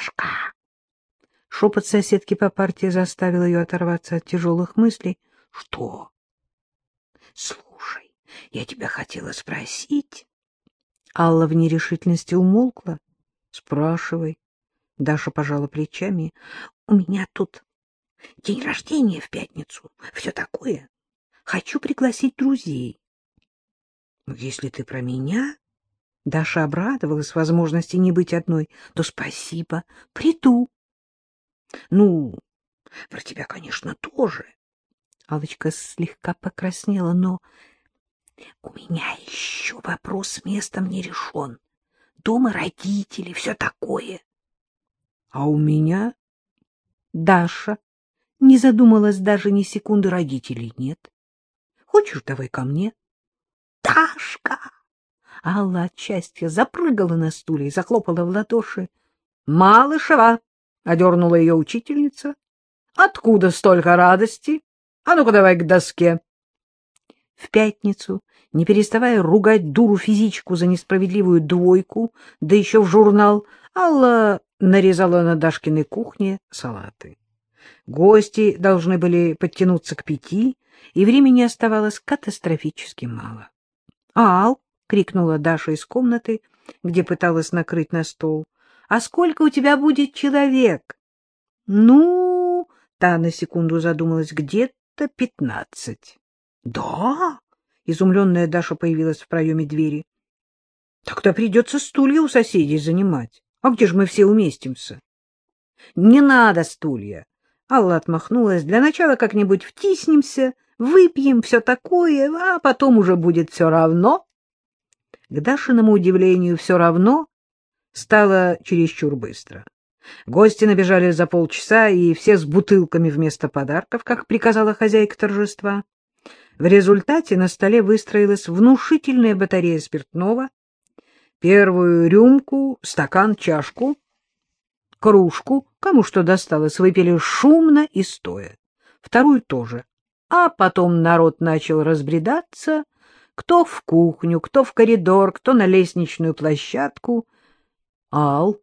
Дашка! Шепот соседки по партии заставил ее оторваться от тяжелых мыслей. — Что? — Слушай, я тебя хотела спросить. Алла в нерешительности умолкла. — Спрашивай. Даша пожала плечами. — У меня тут день рождения в пятницу. Все такое. Хочу пригласить друзей. — если ты про меня... Даша обрадовалась возможности не быть одной. — То спасибо. Приду. — Ну, про тебя, конечно, тоже. Алочка слегка покраснела, но... У меня еще вопрос с местом не решен. Дома родители, все такое. А у меня... Даша не задумалась даже ни секунды, родителей нет. Хочешь, давай ко мне? Дашка! Алла от счастья запрыгала на стуле и захлопала в ладоши. Малышева! — одернула ее учительница. — Откуда столько радости? А ну-ка давай к доске. В пятницу, не переставая ругать дуру-физичку за несправедливую двойку, да еще в журнал, Алла нарезала на Дашкиной кухне салаты. Гости должны были подтянуться к пяти, и времени оставалось катастрофически мало. — Ал! — крикнула Даша из комнаты, где пыталась накрыть на стол. А сколько у тебя будет человек? — Ну, — та на секунду задумалась, — где-то пятнадцать. — Да? — изумленная Даша появилась в проеме двери. — Тогда придется стулья у соседей занимать. А где же мы все уместимся? — Не надо стулья. Алла отмахнулась. Для начала как-нибудь втиснемся, выпьем, все такое, а потом уже будет все равно. К Дашиному удивлению, все равно стало чересчур быстро. Гости набежали за полчаса, и все с бутылками вместо подарков, как приказала хозяйка торжества. В результате на столе выстроилась внушительная батарея спиртного, первую рюмку, стакан, чашку, кружку, кому что досталось, выпили шумно и стоя, вторую тоже. А потом народ начал разбредаться, кто в кухню, кто в коридор, кто на лестничную площадку — Ал?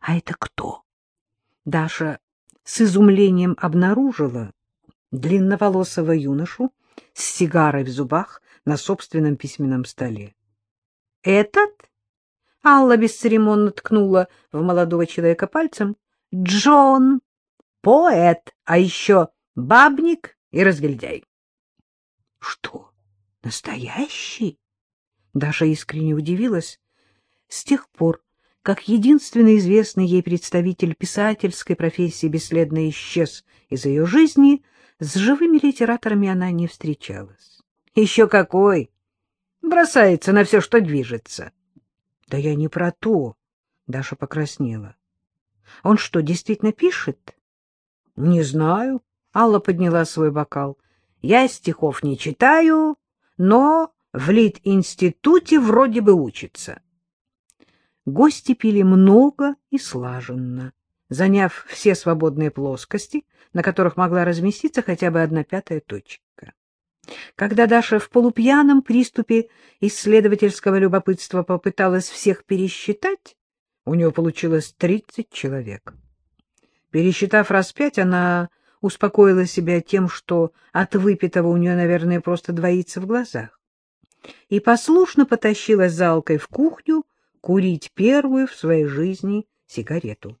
А это кто? Даша с изумлением обнаружила длинноволосого юношу с сигарой в зубах на собственном письменном столе. Этот? Алла бесцеремонно ткнула в молодого человека пальцем. Джон, поэт, а еще бабник и разгильдяй. Что, настоящий? Даша искренне удивилась. С тех пор, как единственный известный ей представитель писательской профессии бесследно исчез из ее жизни, с живыми литераторами она не встречалась. Еще какой! Бросается на все, что движется. Да я не про то, Даша покраснела. Он что, действительно пишет? Не знаю. Алла подняла свой бокал. Я стихов не читаю, но в Лит-институте вроде бы учится. Гости пили много и слаженно, заняв все свободные плоскости, на которых могла разместиться хотя бы одна пятая точка. Когда Даша в полупьяном приступе исследовательского любопытства попыталась всех пересчитать, у нее получилось тридцать человек. Пересчитав раз пять, она успокоила себя тем, что от выпитого у нее, наверное, просто двоится в глазах, и послушно потащилась за в кухню, курить первую в своей жизни сигарету.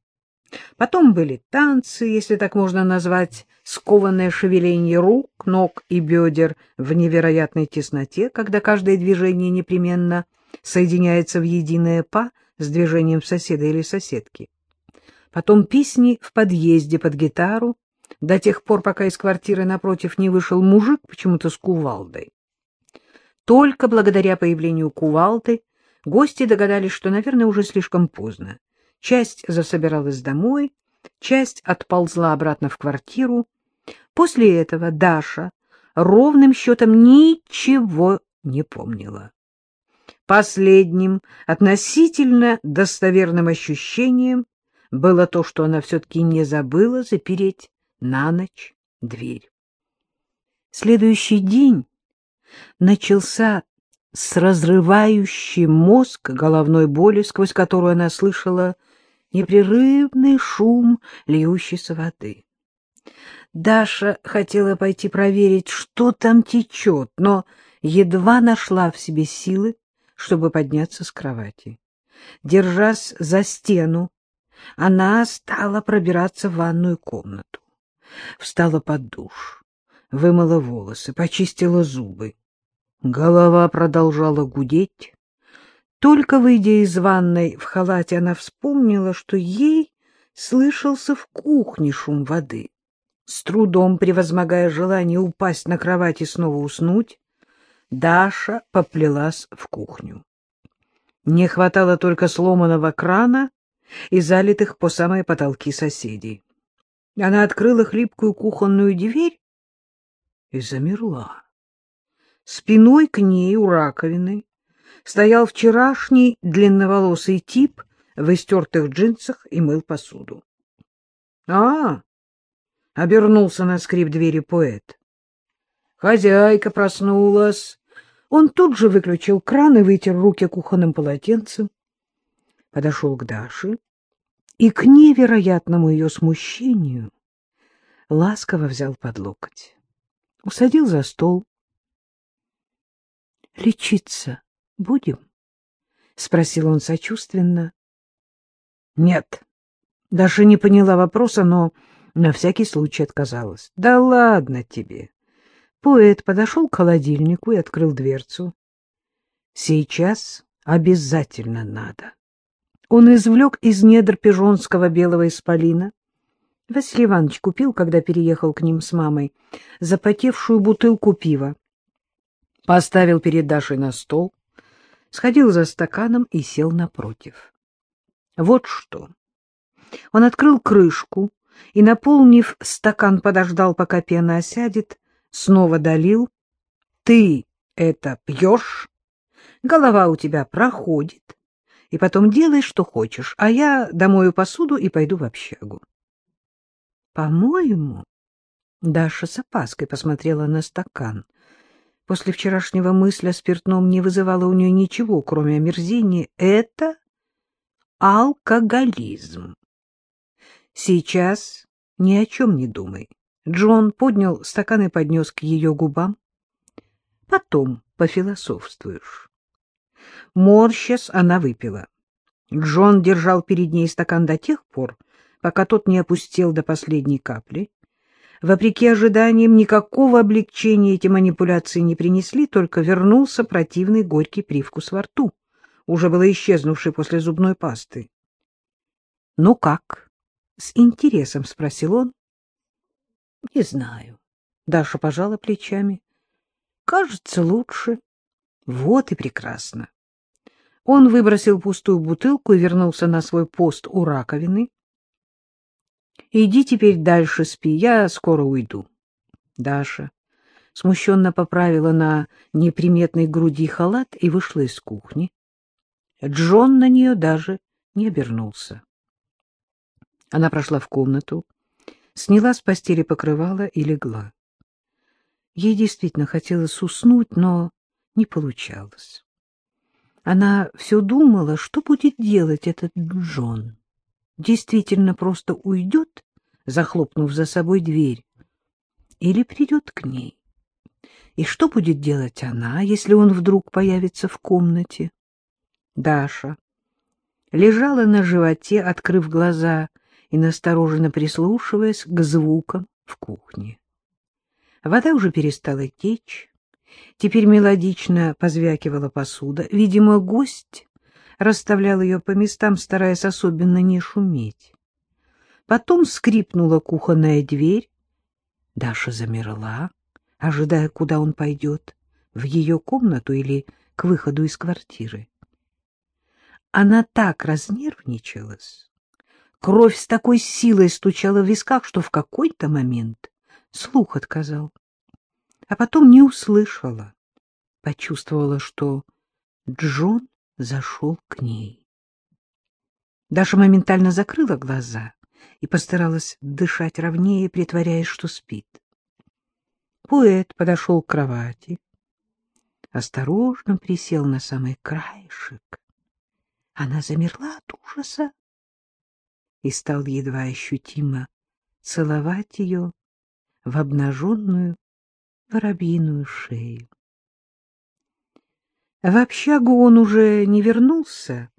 Потом были танцы, если так можно назвать, скованное шевеление рук, ног и бедер в невероятной тесноте, когда каждое движение непременно соединяется в единое па с движением соседа или соседки. Потом песни в подъезде под гитару, до тех пор, пока из квартиры напротив не вышел мужик почему-то с кувалдой. Только благодаря появлению кувалды Гости догадались, что, наверное, уже слишком поздно. Часть засобиралась домой, часть отползла обратно в квартиру. После этого Даша ровным счетом ничего не помнила. Последним, относительно достоверным ощущением было то, что она все-таки не забыла запереть на ночь дверь. Следующий день начался с разрывающей мозг головной боли, сквозь которую она слышала непрерывный шум льющейся воды. Даша хотела пойти проверить, что там течет, но едва нашла в себе силы, чтобы подняться с кровати. Держась за стену, она стала пробираться в ванную комнату. Встала под душ, вымыла волосы, почистила зубы. Голова продолжала гудеть. Только выйдя из ванной в халате, она вспомнила, что ей слышался в кухне шум воды. С трудом превозмогая желание упасть на кровать и снова уснуть, Даша поплелась в кухню. Не хватало только сломанного крана и залитых по самые потолки соседей. Она открыла хлипкую кухонную дверь и замерла. Спиной к ней у раковины стоял вчерашний длинноволосый тип в истертых джинсах и мыл посуду. — А, — обернулся на скрип двери поэт. Хозяйка проснулась. Он тут же выключил кран и вытер руки кухонным полотенцем. Подошел к Даше и к невероятному ее смущению ласково взял под локоть. Усадил за стол. — Лечиться будем? — спросил он сочувственно. — Нет. Даша не поняла вопроса, но на всякий случай отказалась. — Да ладно тебе. Поэт подошел к холодильнику и открыл дверцу. — Сейчас обязательно надо. Он извлек из недр пижонского белого исполина. Василий Иванович купил, когда переехал к ним с мамой, запотевшую бутылку пива. Поставил перед Дашей на стол, сходил за стаканом и сел напротив. Вот что. Он открыл крышку и, наполнив стакан, подождал, пока пена осядет, снова долил. Ты это пьешь, голова у тебя проходит, и потом делай, что хочешь, а я домою посуду и пойду в общагу. По-моему, Даша с опаской посмотрела на стакан. После вчерашнего мысли о спиртном не вызывало у нее ничего, кроме омерзения. Это алкоголизм. Сейчас ни о чем не думай. Джон поднял стакан и поднес к ее губам. Потом пофилософствуешь. Морщас она выпила. Джон держал перед ней стакан до тех пор, пока тот не опустел до последней капли. Вопреки ожиданиям, никакого облегчения эти манипуляции не принесли, только вернулся противный горький привкус во рту, уже было исчезнувший после зубной пасты. — Ну как? — с интересом спросил он. — Не знаю. Даша пожала плечами. — Кажется, лучше. Вот и прекрасно. Он выбросил пустую бутылку и вернулся на свой пост у раковины. — Иди теперь дальше спи, я скоро уйду. Даша смущенно поправила на неприметной груди халат и вышла из кухни. Джон на нее даже не обернулся. Она прошла в комнату, сняла с постели покрывало и легла. Ей действительно хотелось уснуть, но не получалось. Она все думала, что будет делать этот Джон действительно просто уйдет, захлопнув за собой дверь, или придет к ней? И что будет делать она, если он вдруг появится в комнате? Даша лежала на животе, открыв глаза и настороженно прислушиваясь к звукам в кухне. Вода уже перестала течь, теперь мелодично позвякивала посуда. Видимо, гость расставлял ее по местам, стараясь особенно не шуметь. Потом скрипнула кухонная дверь. Даша замерла, ожидая, куда он пойдет, в ее комнату или к выходу из квартиры. Она так разнервничалась, кровь с такой силой стучала в висках, что в какой-то момент слух отказал. А потом не услышала, почувствовала, что Джон зашел к ней. Даша моментально закрыла глаза и постаралась дышать ровнее, притворяясь, что спит. Поэт подошел к кровати, осторожно присел на самый краешек. Она замерла от ужаса. и стал едва ощутимо целовать ее в обнаженную воробьиную шею. В общагу он уже не вернулся,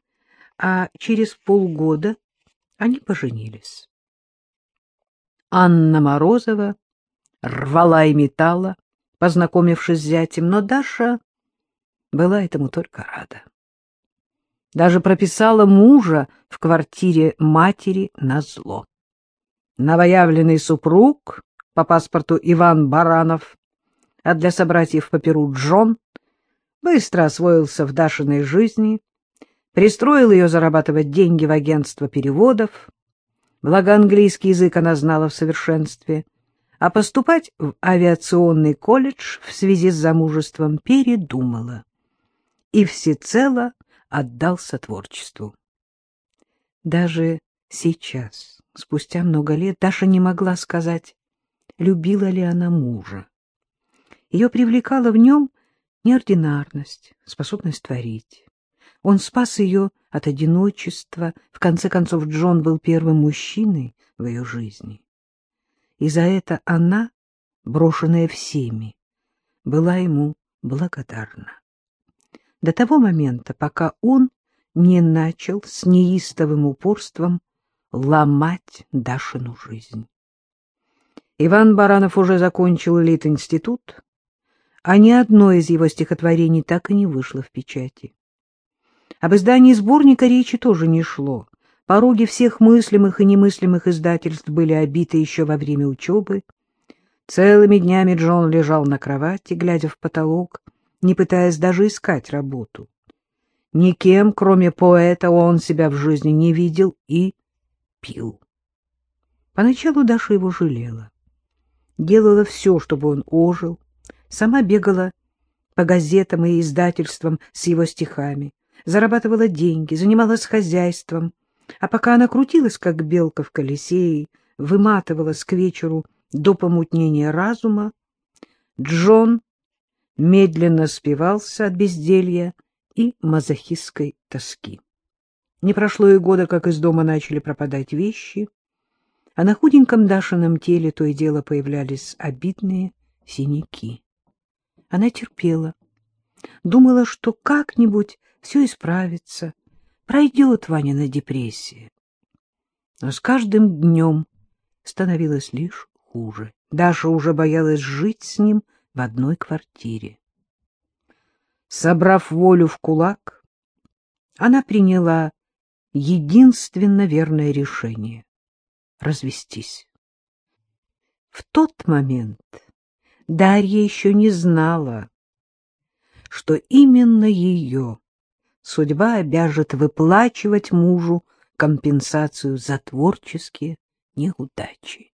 а через полгода они поженились. Анна Морозова рвала и металла, познакомившись с зятем, но Даша была этому только рада. Даже прописала мужа в квартире матери на зло. Новоявленный супруг, по паспорту Иван Баранов, а для собратьев по перу Джон, быстро освоился в Дашиной жизни, пристроил ее зарабатывать деньги в агентство переводов, благо английский язык она знала в совершенстве, а поступать в авиационный колледж в связи с замужеством передумала и всецело отдался творчеству. Даже сейчас, спустя много лет, Даша не могла сказать, любила ли она мужа. Ее привлекала в нем неординарность, способность творить. Он спас ее от одиночества. В конце концов, Джон был первым мужчиной в ее жизни. И за это она, брошенная всеми, была ему благодарна до того момента, пока он не начал с неистовым упорством ломать Дашину жизнь. Иван Баранов уже закончил Лит-институт, а ни одно из его стихотворений так и не вышло в печати. Об издании сборника речи тоже не шло. Пороги всех мыслимых и немыслимых издательств были обиты еще во время учебы. Целыми днями Джон лежал на кровати, глядя в потолок, не пытаясь даже искать работу. Никем, кроме поэта, он себя в жизни не видел и пил. Поначалу Даша его жалела. Делала все, чтобы он ожил, сама бегала по газетам и издательствам с его стихами, зарабатывала деньги, занималась хозяйством, а пока она крутилась, как белка в колесе, и выматывалась к вечеру до помутнения разума, Джон медленно спивался от безделья и мазохистской тоски. Не прошло и года, как из дома начали пропадать вещи, а на худеньком Дашином теле то и дело появлялись обидные синяки. Она терпела, думала, что как-нибудь все исправится, пройдет Ванина депрессия. Но с каждым днем становилось лишь хуже. Даша уже боялась жить с ним в одной квартире. Собрав волю в кулак, она приняла единственно верное решение — развестись. В тот момент Дарья еще не знала, что именно ее судьба обяжет выплачивать мужу компенсацию за творческие неудачи.